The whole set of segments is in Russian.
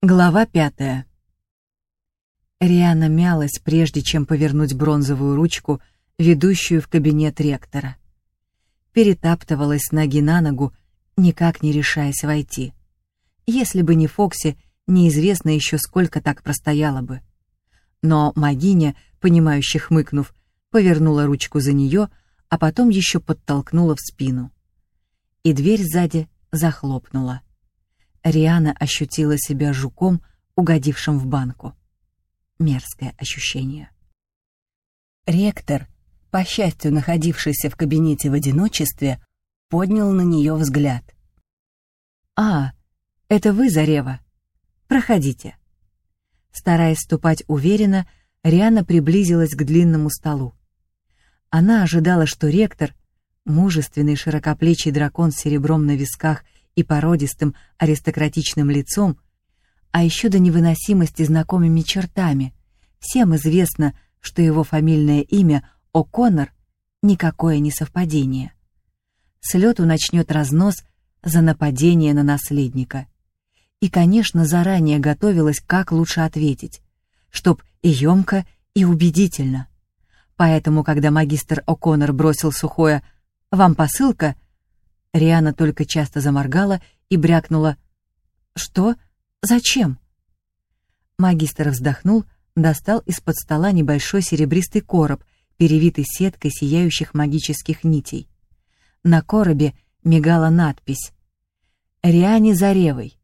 Глава пятая. Риана мялась, прежде чем повернуть бронзовую ручку, ведущую в кабинет ректора. Перетаптывалась ноги на ногу, никак не решаясь войти. Если бы не Фокси, неизвестно еще сколько так простояла бы. Но магиня, понимающе хмыкнув, повернула ручку за нее, а потом еще подтолкнула в спину. И дверь сзади захлопнула. Риана ощутила себя жуком, угодившим в банку. Мерзкое ощущение. Ректор, по счастью находившийся в кабинете в одиночестве, поднял на нее взгляд. «А, это вы, Зарева? Проходите». Стараясь ступать уверенно, Риана приблизилась к длинному столу. Она ожидала, что ректор, мужественный широкоплечий дракон с серебром на висках и породистым аристократичным лицом, а еще до невыносимости знакомыми чертами. Всем известно, что его фамильное имя О'Коннор — никакое не совпадение. С начнет разнос за нападение на наследника. И, конечно, заранее готовилась, как лучше ответить, чтоб и емко, и убедительно. Поэтому, когда магистр О'Коннор бросил сухое «Вам посылка», — Риана только часто заморгала и брякнула «Что? Зачем?» Магистр вздохнул, достал из-под стола небольшой серебристый короб, перевитый сеткой сияющих магических нитей. На коробе мигала надпись «Риане Заревой.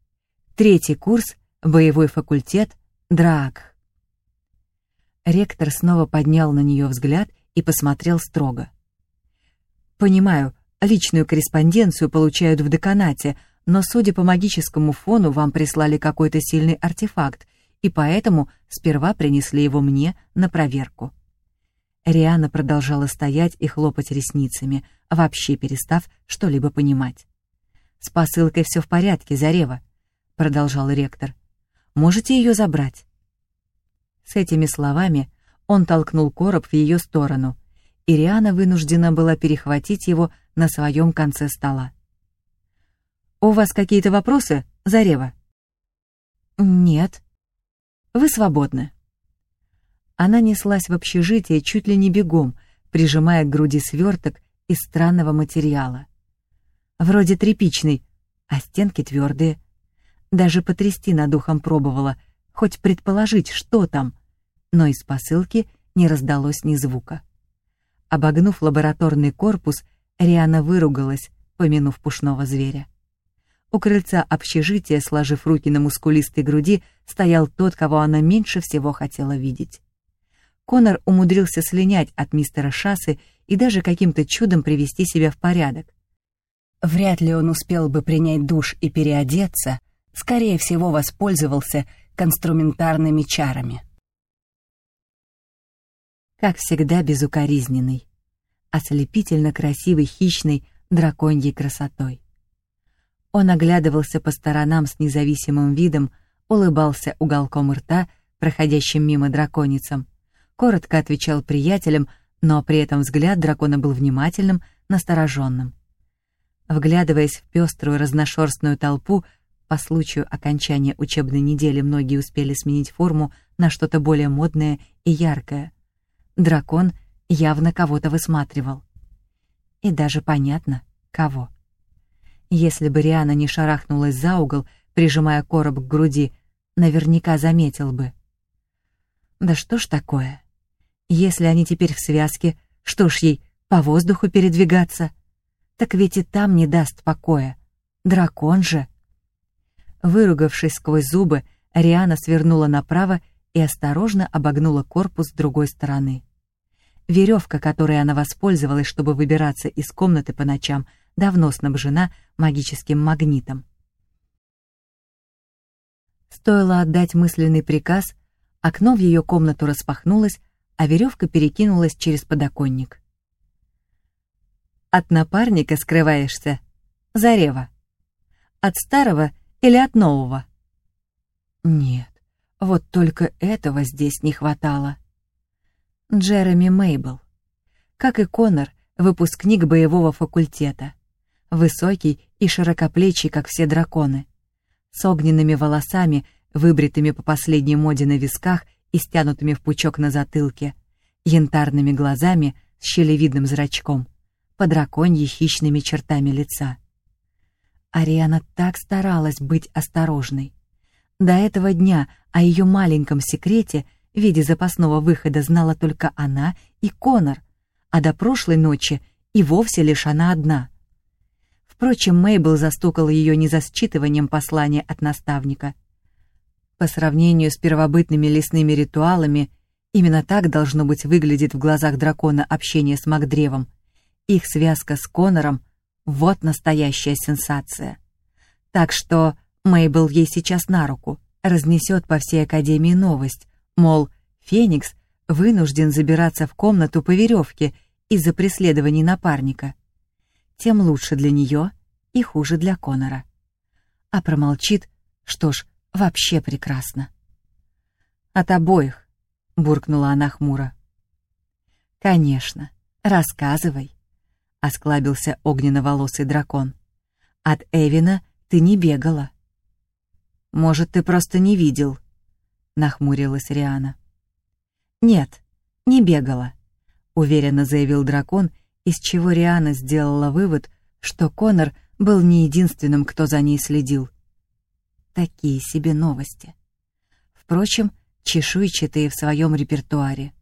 Третий курс, боевой факультет, Драак». Ректор снова поднял на нее взгляд и посмотрел строго. «Понимаю, Личную корреспонденцию получают в деканате, но, судя по магическому фону, вам прислали какой-то сильный артефакт, и поэтому сперва принесли его мне на проверку». Риана продолжала стоять и хлопать ресницами, вообще перестав что-либо понимать. «С посылкой все в порядке, Зарева», — продолжал ректор. «Можете ее забрать?» С этими словами он толкнул короб в ее сторону — Ириана вынуждена была перехватить его на своем конце стола. «У вас какие-то вопросы, Зарева?» «Нет». «Вы свободны». Она неслась в общежитие чуть ли не бегом, прижимая к груди сверток из странного материала. Вроде тряпичный, а стенки твердые. Даже потрясти над духом пробовала, хоть предположить, что там, но из посылки не раздалось ни звука. Обогнув лабораторный корпус, Риана выругалась, помянув пушного зверя. У крыльца общежития, сложив руки на мускулистой груди, стоял тот, кого она меньше всего хотела видеть. Конор умудрился слинять от мистера Шассы и даже каким-то чудом привести себя в порядок. Вряд ли он успел бы принять душ и переодеться, скорее всего, воспользовался конструментарными чарами как всегда безукоризненный, ослепительно красивой хищной драконьей красотой. Он оглядывался по сторонам с независимым видом, улыбался уголком рта, проходящим мимо драконицам, коротко отвечал приятелям, но при этом взгляд дракона был внимательным, настороженным. Вглядываясь в пеструю разношерстную толпу, по случаю окончания учебной недели многие успели сменить форму на что-то более модное и яркое. Дракон явно кого-то высматривал. И даже понятно, кого. Если бы Риана не шарахнулась за угол, прижимая короб к груди, наверняка заметил бы. Да что ж такое? Если они теперь в связке, что ж ей, по воздуху передвигаться? Так ведь и там не даст покоя. Дракон же. Выругавшись сквозь зубы, Риана свернула направо и осторожно обогнула корпус с другой стороны. Веревка, которой она воспользовалась, чтобы выбираться из комнаты по ночам, давно снабжена магическим магнитом. Стоило отдать мысленный приказ, окно в ее комнату распахнулось, а веревка перекинулась через подоконник. «От напарника скрываешься, Зарева? От старого или от нового?» «Нет, вот только этого здесь не хватало». Джереми Мейбл. Как и Конор, выпускник боевого факультета. Высокий и широкоплечий, как все драконы. С огненными волосами, выбритыми по последней моде на висках и стянутыми в пучок на затылке, янтарными глазами с щелевидным зрачком, по драконьи хищными чертами лица. Ариана так старалась быть осторожной. До этого дня о ее маленьком секрете в виде запасного выхода знала только она и Конор, а до прошлой ночи и вовсе лишь она одна. Впрочем, Мейбл застукала ее не за считыванием послания от наставника. По сравнению с первобытными лесными ритуалами, именно так должно быть выглядит в глазах дракона общение с Макдревом. Их связка с Конором — вот настоящая сенсация. Так что Мейбл ей сейчас на руку, разнесет по всей Академии новость, мол, Феникс вынужден забираться в комнату по веревке из-за преследований напарника. Тем лучше для нее и хуже для Конора. А промолчит, что ж, вообще прекрасно. «От обоих», — буркнула она хмуро. «Конечно, рассказывай», — осклабился огненно-волосый дракон. «От Эвина ты не бегала». Может, ты просто не видел?» — нахмурилась Риана. «Нет, не бегала», — уверенно заявил дракон, из чего Риана сделала вывод, что Конор был не единственным, кто за ней следил. Такие себе новости. Впрочем, чешуйчатые в своем репертуаре.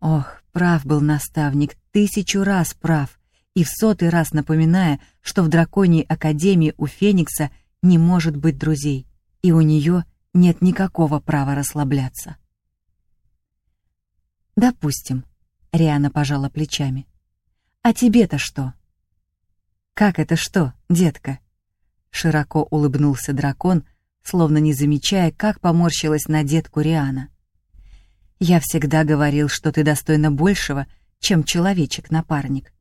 Ох, прав был наставник, тысячу раз прав, и в сотый раз напоминая, что в драконьей академии у Феникса — не может быть друзей, и у нее нет никакого права расслабляться. «Допустим», — Риана пожала плечами. «А тебе-то что?» «Как это что, детка?» Широко улыбнулся дракон, словно не замечая, как поморщилась на детку Риана. «Я всегда говорил, что ты достойна большего, чем человечек-напарник».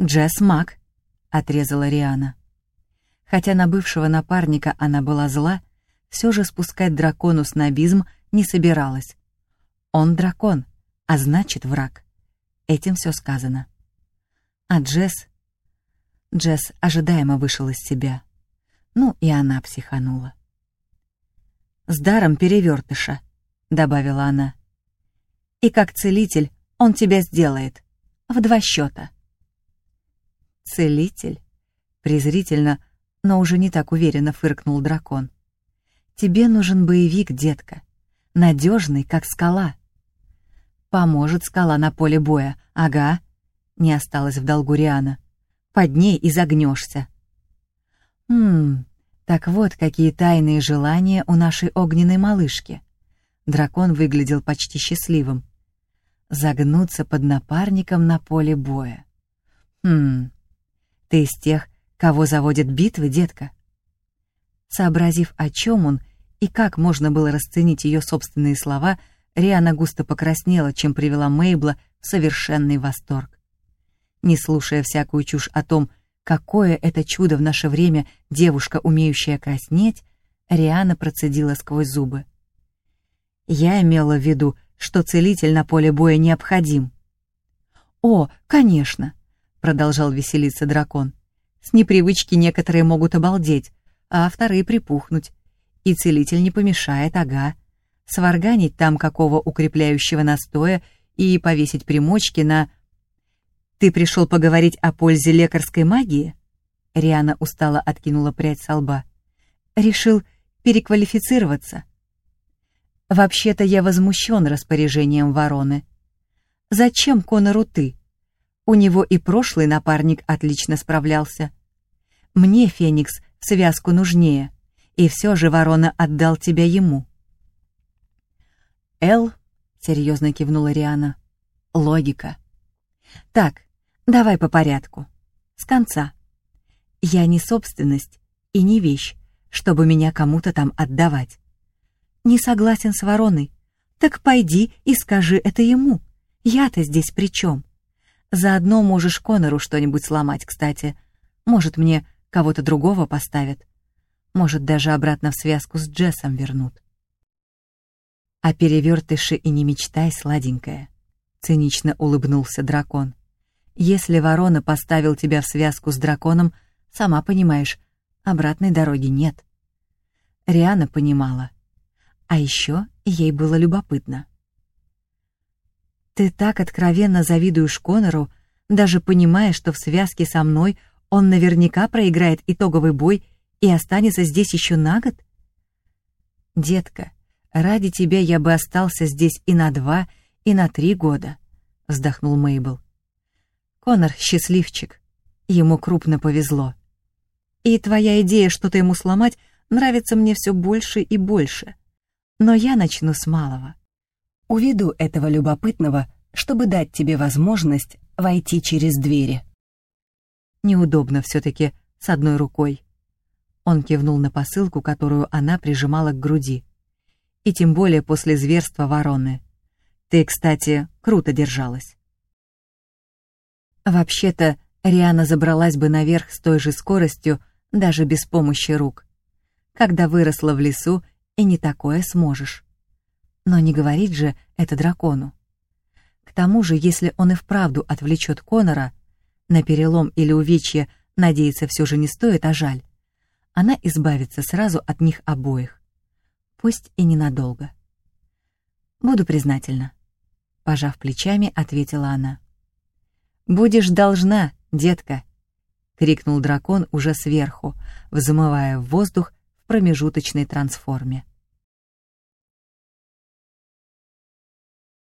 «Джесс Мак», — отрезала Риана. Хотя на бывшего напарника она была зла, все же спускать дракону снобизм не собиралась. Он дракон, а значит враг. Этим все сказано. А Джесс... Джесс ожидаемо вышел из себя. Ну и она психанула. «С даром перевертыша», — добавила она. «И как целитель он тебя сделает. В два счета». «Целитель?» презрительно но уже не так уверенно фыркнул дракон. «Тебе нужен боевик, детка. Надежный, как скала». «Поможет скала на поле боя, ага», — не осталось в долгу Риана. «Под ней и загнешься». «Ммм, так вот какие тайные желания у нашей огненной малышки». Дракон выглядел почти счастливым. Загнуться под напарником на поле боя. «Хм, ты из тех, Кого заводят битвы, детка? Сообразив, о чем он и как можно было расценить ее собственные слова, Риана густо покраснела, чем привела Мейбла в совершенный восторг. Не слушая всякую чушь о том, какое это чудо в наше время девушка, умеющая краснеть, Риана процедила сквозь зубы. Я имела в виду, что целитель на поле боя необходим. «О, конечно!» — продолжал веселиться дракон. С непривычки некоторые могут обалдеть, а вторые припухнуть. И целитель не помешает, ага. Сварганить там какого укрепляющего настоя и повесить примочки на... «Ты пришел поговорить о пользе лекарской магии?» Риана устало откинула прядь со лба. «Решил переквалифицироваться?» «Вообще-то я возмущен распоряжением вороны. Зачем Конору ты? У него и прошлый напарник отлично справлялся. Мне, Феникс, связку нужнее, и все же ворона отдал тебя ему. Эл, серьезно кивнула Риана, логика. Так, давай по порядку. С конца. Я не собственность и не вещь, чтобы меня кому-то там отдавать. Не согласен с вороной? Так пойди и скажи это ему. Я-то здесь при чем? Заодно можешь Конору что-нибудь сломать, кстати. Может, мне кого-то другого поставят. Может, даже обратно в связку с Джессом вернут. А перевертыши и не мечтай, сладенькая. Цинично улыбнулся дракон. Если ворона поставил тебя в связку с драконом, сама понимаешь, обратной дороги нет. Риана понимала. А еще ей было любопытно. «Ты так откровенно завидуешь Конору, даже понимая, что в связке со мной он наверняка проиграет итоговый бой и останется здесь еще на год? Детка, ради тебя я бы остался здесь и на два, и на три года, вздохнул Мейбл. Конор счастливчик. Ему крупно повезло. И твоя идея что-то ему сломать нравится мне все больше и больше. Но я начну с малого. Уведу этого любопытного, чтобы дать тебе возможность войти через двери. Неудобно все-таки с одной рукой. Он кивнул на посылку, которую она прижимала к груди. И тем более после зверства вороны. Ты, кстати, круто держалась. Вообще-то, Риана забралась бы наверх с той же скоростью, даже без помощи рук. Когда выросла в лесу, и не такое сможешь. Но не говорить же это дракону. К тому же, если он и вправду отвлечет Конора, на перелом или увечье надеяться все же не стоит, а жаль она избавится сразу от них обоих. Пусть и ненадолго. Буду признательна. Пожав плечами, ответила она. «Будешь должна, детка!» — крикнул дракон уже сверху, взмывая в воздух в промежуточной трансформе.